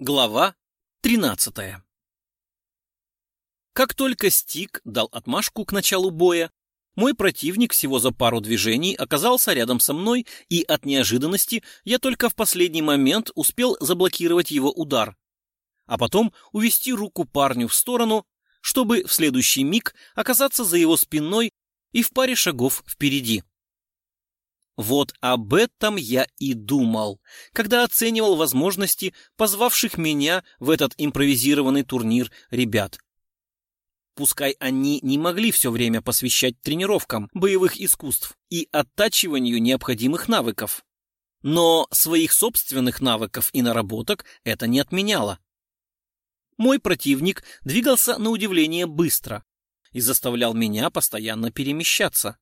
Глава 13 Как только Стик дал отмашку к началу боя, мой противник всего за пару движений оказался рядом со мной, и от неожиданности я только в последний момент успел заблокировать его удар, а потом увести руку парню в сторону, чтобы в следующий миг оказаться за его спиной и в паре шагов впереди. Вот об этом я и думал, когда оценивал возможности позвавших меня в этот импровизированный турнир ребят. Пускай они не могли все время посвящать тренировкам боевых искусств и оттачиванию необходимых навыков. Но своих собственных навыков и наработок это не отменяло. Мой противник двигался на удивление быстро и заставлял меня постоянно перемещаться.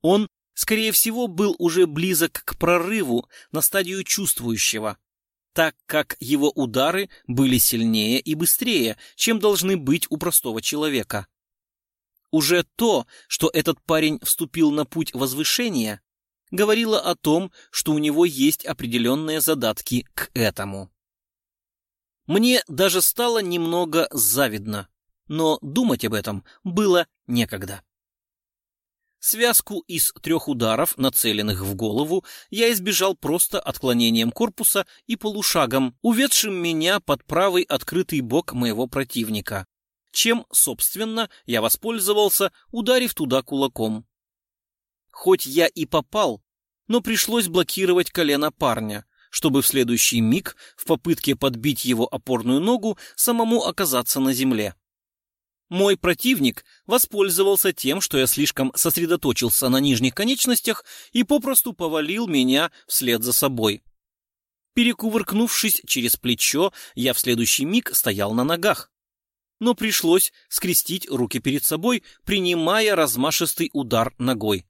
Он скорее всего, был уже близок к прорыву на стадию чувствующего, так как его удары были сильнее и быстрее, чем должны быть у простого человека. Уже то, что этот парень вступил на путь возвышения, говорило о том, что у него есть определенные задатки к этому. Мне даже стало немного завидно, но думать об этом было некогда. Связку из трех ударов, нацеленных в голову, я избежал просто отклонением корпуса и полушагом, уведшим меня под правый открытый бок моего противника, чем, собственно, я воспользовался, ударив туда кулаком. Хоть я и попал, но пришлось блокировать колено парня, чтобы в следующий миг, в попытке подбить его опорную ногу, самому оказаться на земле. Мой противник воспользовался тем, что я слишком сосредоточился на нижних конечностях и попросту повалил меня вслед за собой. Перекувыркнувшись через плечо, я в следующий миг стоял на ногах. Но пришлось скрестить руки перед собой, принимая размашистый удар ногой.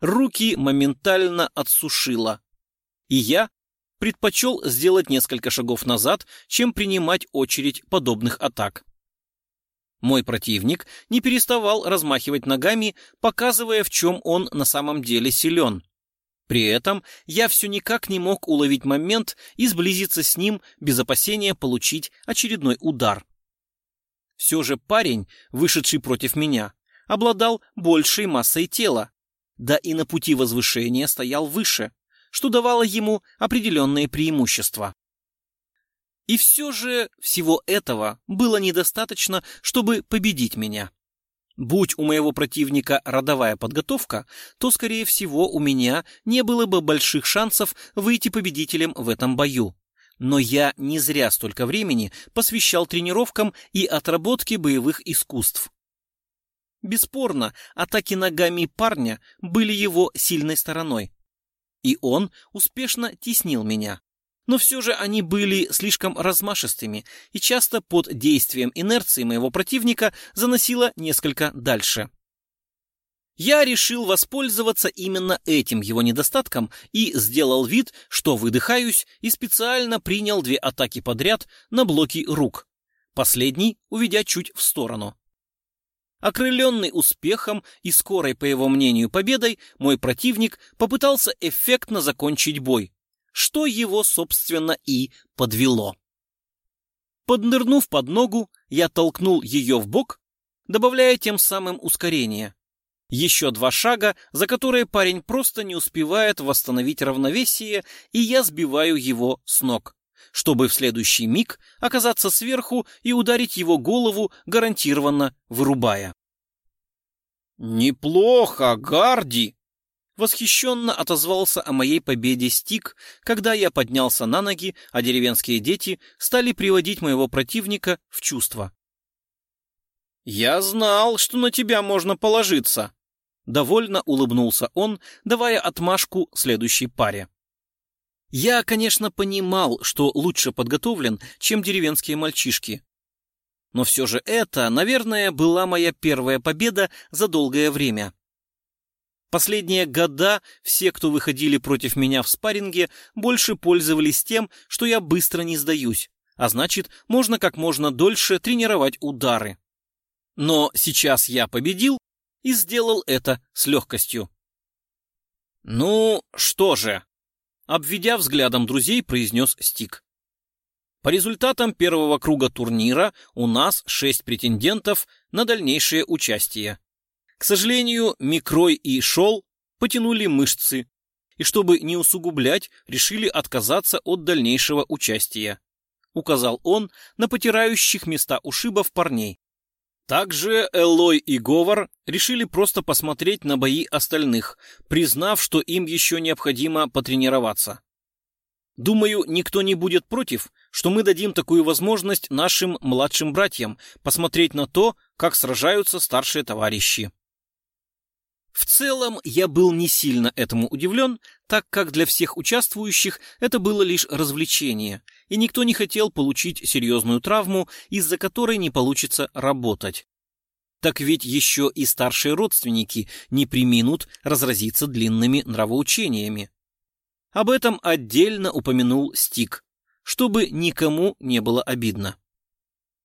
Руки моментально отсушило. И я предпочел сделать несколько шагов назад, чем принимать очередь подобных атак. Мой противник не переставал размахивать ногами, показывая, в чем он на самом деле силен. При этом я все никак не мог уловить момент и сблизиться с ним без опасения получить очередной удар. Все же парень, вышедший против меня, обладал большей массой тела, да и на пути возвышения стоял выше, что давало ему определенные преимущества. И все же всего этого было недостаточно, чтобы победить меня. Будь у моего противника родовая подготовка, то, скорее всего, у меня не было бы больших шансов выйти победителем в этом бою. Но я не зря столько времени посвящал тренировкам и отработке боевых искусств. Бесспорно, атаки ногами парня были его сильной стороной. И он успешно теснил меня но все же они были слишком размашистыми и часто под действием инерции моего противника заносило несколько дальше. Я решил воспользоваться именно этим его недостатком и сделал вид, что выдыхаюсь, и специально принял две атаки подряд на блоки рук, последний уведя чуть в сторону. Окрыленный успехом и скорой, по его мнению, победой, мой противник попытался эффектно закончить бой, что его, собственно, и подвело. Поднырнув под ногу, я толкнул ее в бок, добавляя тем самым ускорение. Еще два шага, за которые парень просто не успевает восстановить равновесие, и я сбиваю его с ног, чтобы в следующий миг оказаться сверху и ударить его голову, гарантированно вырубая. «Неплохо, Гарди!» Восхищенно отозвался о моей победе Стик, когда я поднялся на ноги, а деревенские дети стали приводить моего противника в чувство. «Я знал, что на тебя можно положиться!» Довольно улыбнулся он, давая отмашку следующей паре. Я, конечно, понимал, что лучше подготовлен, чем деревенские мальчишки. Но все же это, наверное, была моя первая победа за долгое время. Последние года все, кто выходили против меня в спарринге, больше пользовались тем, что я быстро не сдаюсь, а значит, можно как можно дольше тренировать удары. Но сейчас я победил и сделал это с легкостью. «Ну, что же?» — обведя взглядом друзей, произнес Стик. По результатам первого круга турнира у нас шесть претендентов на дальнейшее участие. К сожалению, Микрой и Шол потянули мышцы, и чтобы не усугублять, решили отказаться от дальнейшего участия. Указал он на потирающих места ушибов парней. Также Эллой и Говор решили просто посмотреть на бои остальных, признав, что им еще необходимо потренироваться. Думаю, никто не будет против, что мы дадим такую возможность нашим младшим братьям посмотреть на то, как сражаются старшие товарищи. В целом, я был не сильно этому удивлен, так как для всех участвующих это было лишь развлечение, и никто не хотел получить серьезную травму, из-за которой не получится работать. Так ведь еще и старшие родственники не приминут разразиться длинными нравоучениями. Об этом отдельно упомянул Стик, чтобы никому не было обидно.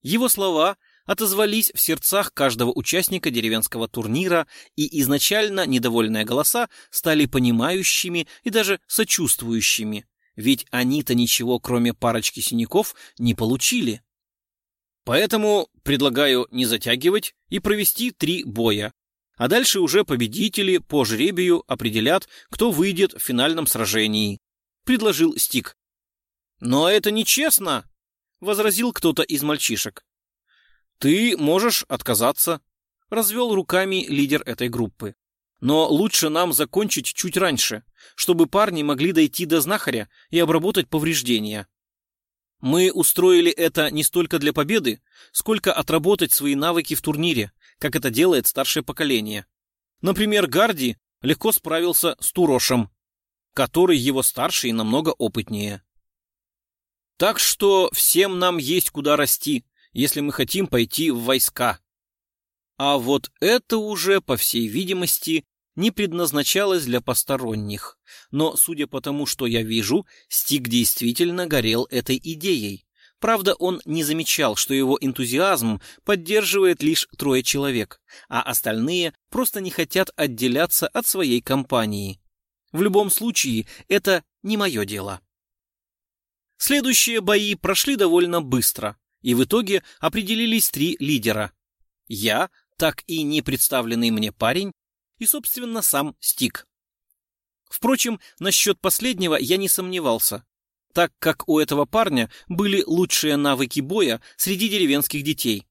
Его слова – отозвались в сердцах каждого участника деревенского турнира, и изначально недовольные голоса стали понимающими и даже сочувствующими, ведь они-то ничего, кроме парочки синяков, не получили. Поэтому предлагаю не затягивать и провести три боя, а дальше уже победители по жребию определят, кто выйдет в финальном сражении, предложил Стик. Но это нечестно, возразил кто-то из мальчишек. «Ты можешь отказаться», — развел руками лидер этой группы. «Но лучше нам закончить чуть раньше, чтобы парни могли дойти до знахаря и обработать повреждения. Мы устроили это не столько для победы, сколько отработать свои навыки в турнире, как это делает старшее поколение. Например, Гарди легко справился с Турошем, который его старше и намного опытнее. Так что всем нам есть куда расти, если мы хотим пойти в войска. А вот это уже, по всей видимости, не предназначалось для посторонних. Но, судя по тому, что я вижу, Стик действительно горел этой идеей. Правда, он не замечал, что его энтузиазм поддерживает лишь трое человек, а остальные просто не хотят отделяться от своей компании. В любом случае, это не мое дело. Следующие бои прошли довольно быстро и в итоге определились три лидера. Я, так и не представленный мне парень, и, собственно, сам Стик. Впрочем, насчет последнего я не сомневался, так как у этого парня были лучшие навыки боя среди деревенских детей.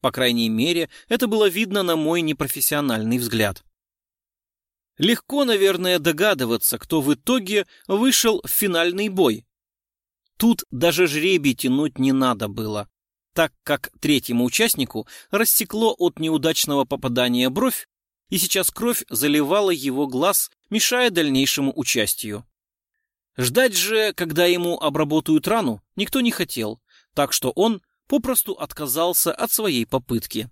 По крайней мере, это было видно на мой непрофессиональный взгляд. Легко, наверное, догадываться, кто в итоге вышел в финальный бой. Тут даже жребий тянуть не надо было так как третьему участнику рассекло от неудачного попадания бровь, и сейчас кровь заливала его глаз, мешая дальнейшему участию. Ждать же, когда ему обработают рану, никто не хотел, так что он попросту отказался от своей попытки.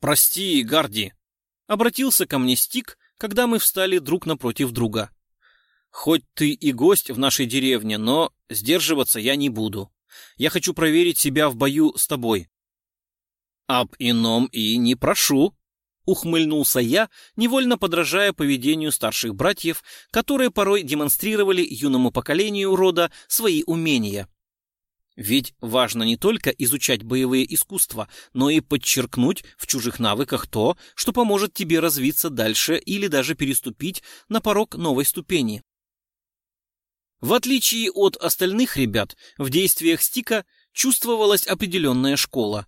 «Прости, Гарди», — обратился ко мне Стик, когда мы встали друг напротив друга. «Хоть ты и гость в нашей деревне, но сдерживаться я не буду. Я хочу проверить себя в бою с тобой. Об ином и не прошу, ухмыльнулся я, невольно подражая поведению старших братьев, которые порой демонстрировали юному поколению рода свои умения. Ведь важно не только изучать боевые искусства, но и подчеркнуть в чужих навыках то, что поможет тебе развиться дальше или даже переступить на порог новой ступени. В отличие от остальных ребят, в действиях Стика чувствовалась определенная школа.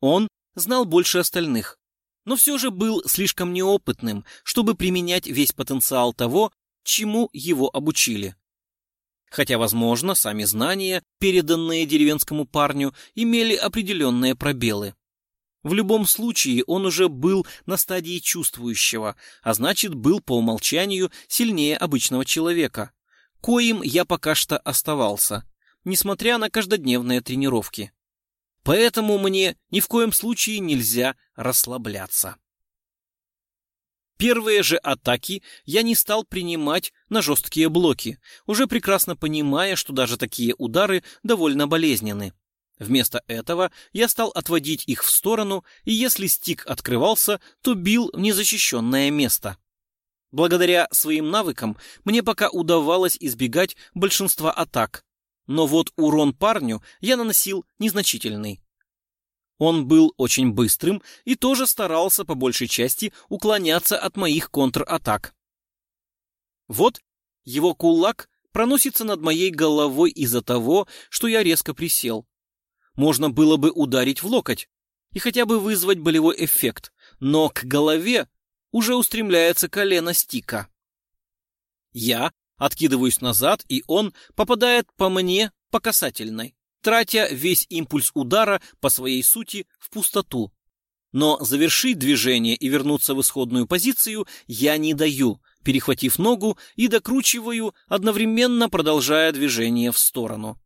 Он знал больше остальных, но все же был слишком неопытным, чтобы применять весь потенциал того, чему его обучили. Хотя, возможно, сами знания, переданные деревенскому парню, имели определенные пробелы. В любом случае, он уже был на стадии чувствующего, а значит, был по умолчанию сильнее обычного человека коим я пока что оставался, несмотря на каждодневные тренировки. Поэтому мне ни в коем случае нельзя расслабляться. Первые же атаки я не стал принимать на жесткие блоки, уже прекрасно понимая, что даже такие удары довольно болезненны. Вместо этого я стал отводить их в сторону, и если стик открывался, то бил в незащищенное место. Благодаря своим навыкам мне пока удавалось избегать большинства атак. но вот урон парню я наносил незначительный. Он был очень быстрым и тоже старался по большей части уклоняться от моих контратак. Вот его кулак проносится над моей головой из-за того, что я резко присел. Можно было бы ударить в локоть и хотя бы вызвать болевой эффект, но к голове уже устремляется колено стика. Я откидываюсь назад, и он попадает по мне по касательной, тратя весь импульс удара по своей сути в пустоту. Но завершить движение и вернуться в исходную позицию я не даю, перехватив ногу и докручиваю, одновременно продолжая движение в сторону.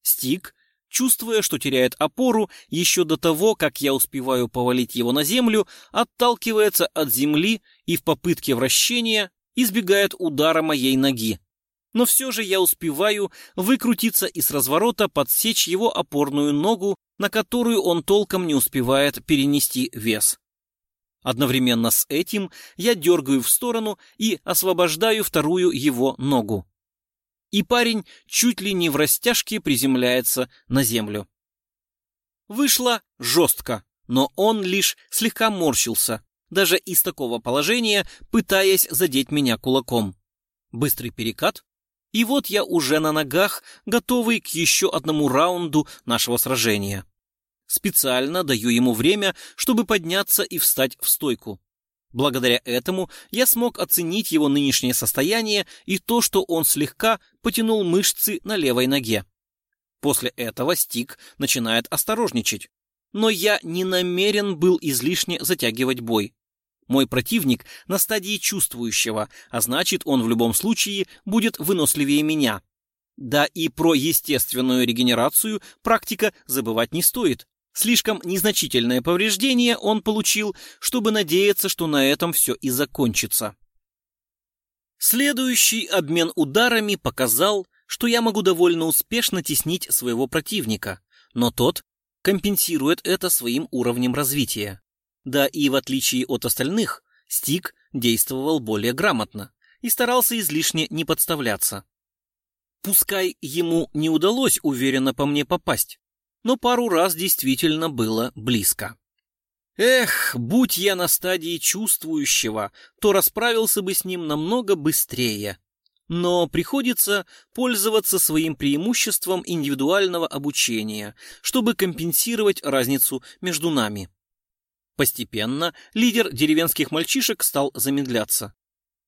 Стик, чувствуя, что теряет опору, еще до того, как я успеваю повалить его на землю, отталкивается от земли и в попытке вращения избегает удара моей ноги. Но все же я успеваю выкрутиться и с разворота подсечь его опорную ногу, на которую он толком не успевает перенести вес. Одновременно с этим я дергаю в сторону и освобождаю вторую его ногу. И парень чуть ли не в растяжке приземляется на землю. Вышло жестко, но он лишь слегка морщился, даже из такого положения, пытаясь задеть меня кулаком. Быстрый перекат, и вот я уже на ногах, готовый к еще одному раунду нашего сражения. Специально даю ему время, чтобы подняться и встать в стойку. Благодаря этому я смог оценить его нынешнее состояние и то, что он слегка потянул мышцы на левой ноге. После этого Стик начинает осторожничать. Но я не намерен был излишне затягивать бой. Мой противник на стадии чувствующего, а значит, он в любом случае будет выносливее меня. Да и про естественную регенерацию практика забывать не стоит. Слишком незначительное повреждение он получил, чтобы надеяться, что на этом все и закончится. Следующий обмен ударами показал, что я могу довольно успешно теснить своего противника, но тот компенсирует это своим уровнем развития. Да и в отличие от остальных, Стик действовал более грамотно и старался излишне не подставляться. Пускай ему не удалось уверенно по мне попасть, но пару раз действительно было близко. Эх, будь я на стадии чувствующего, то расправился бы с ним намного быстрее. Но приходится пользоваться своим преимуществом индивидуального обучения, чтобы компенсировать разницу между нами. Постепенно лидер деревенских мальчишек стал замедляться.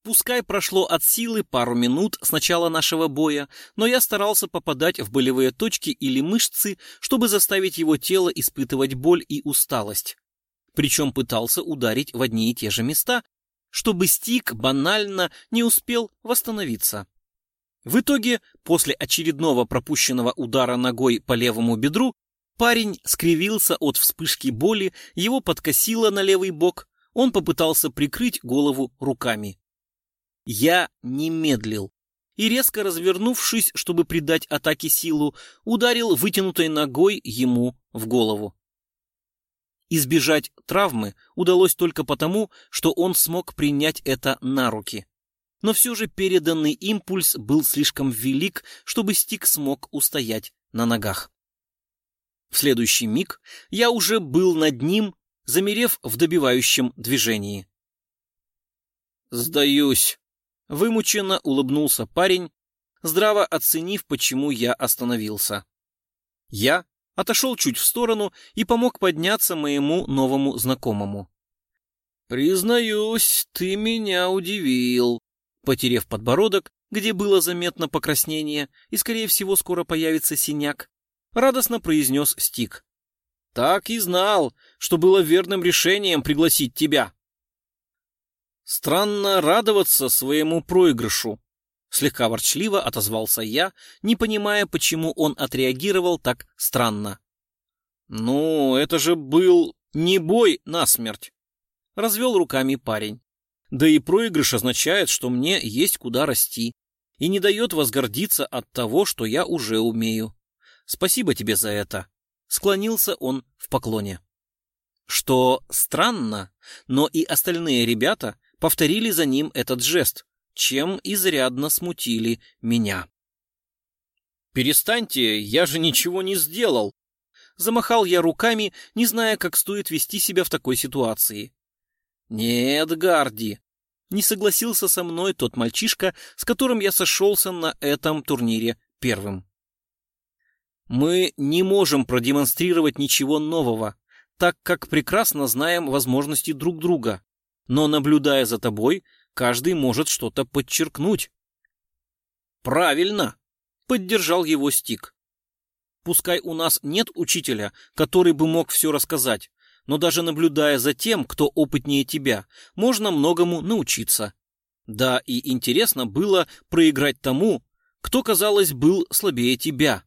Пускай прошло от силы пару минут с начала нашего боя, но я старался попадать в болевые точки или мышцы, чтобы заставить его тело испытывать боль и усталость. Причем пытался ударить в одни и те же места, чтобы Стик банально не успел восстановиться. В итоге, после очередного пропущенного удара ногой по левому бедру, парень скривился от вспышки боли, его подкосило на левый бок, он попытался прикрыть голову руками. Я не медлил и, резко развернувшись, чтобы придать атаке силу, ударил вытянутой ногой ему в голову. Избежать травмы удалось только потому, что он смог принять это на руки. Но все же переданный импульс был слишком велик, чтобы Стик смог устоять на ногах. В следующий миг я уже был над ним, замерев в добивающем движении. «Сдаюсь», Вымученно улыбнулся парень, здраво оценив, почему я остановился. Я отошел чуть в сторону и помог подняться моему новому знакомому. «Признаюсь, ты меня удивил», — потерев подбородок, где было заметно покраснение и, скорее всего, скоро появится синяк, радостно произнес Стик. «Так и знал, что было верным решением пригласить тебя». Странно радоваться своему проигрышу. Слегка ворчливо отозвался я, не понимая, почему он отреагировал так странно. «Ну, это же был не бой насмерть!» — развел руками парень. «Да и проигрыш означает, что мне есть куда расти, и не дает возгордиться от того, что я уже умею. Спасибо тебе за это!» — склонился он в поклоне. Что странно, но и остальные ребята повторили за ним этот жест, чем изрядно смутили меня. перестаньте, я же ничего не сделал. Замахал я руками, не зная, как стоит вести себя в такой ситуации. Нет, Гарди, не согласился со мной тот мальчишка, с которым я сошелся на этом турнире первым. Мы не можем продемонстрировать ничего нового, так как прекрасно знаем возможности друг друга, но, наблюдая за тобой, каждый может что-то подчеркнуть. Правильно, поддержал его Стик. Пускай у нас нет учителя, который бы мог все рассказать, но даже наблюдая за тем, кто опытнее тебя, можно многому научиться. Да, и интересно было проиграть тому, кто, казалось, был слабее тебя.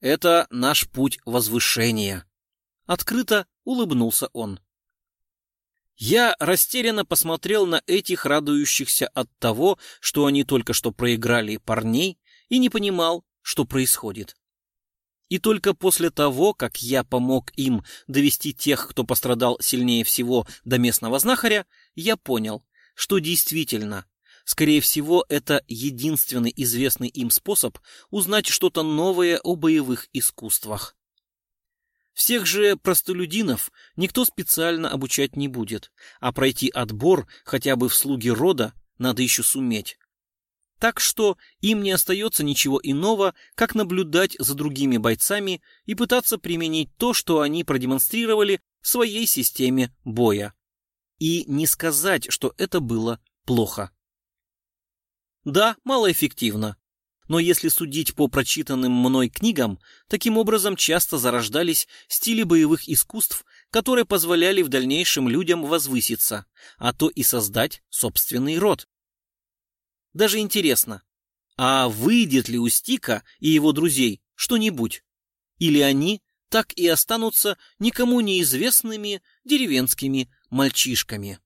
Это наш путь возвышения. Открыто улыбнулся он. Я растерянно посмотрел на этих радующихся от того, что они только что проиграли парней, и не понимал, что происходит. И только после того, как я помог им довести тех, кто пострадал сильнее всего, до местного знахаря, я понял, что действительно, скорее всего, это единственный известный им способ узнать что-то новое о боевых искусствах. Всех же простолюдинов никто специально обучать не будет, а пройти отбор хотя бы в слуги рода надо еще суметь. Так что им не остается ничего иного, как наблюдать за другими бойцами и пытаться применить то, что они продемонстрировали в своей системе боя. И не сказать, что это было плохо. Да, малоэффективно. Но если судить по прочитанным мной книгам, таким образом часто зарождались стили боевых искусств, которые позволяли в дальнейшем людям возвыситься, а то и создать собственный род. Даже интересно, а выйдет ли у Стика и его друзей что-нибудь? Или они так и останутся никому неизвестными деревенскими мальчишками?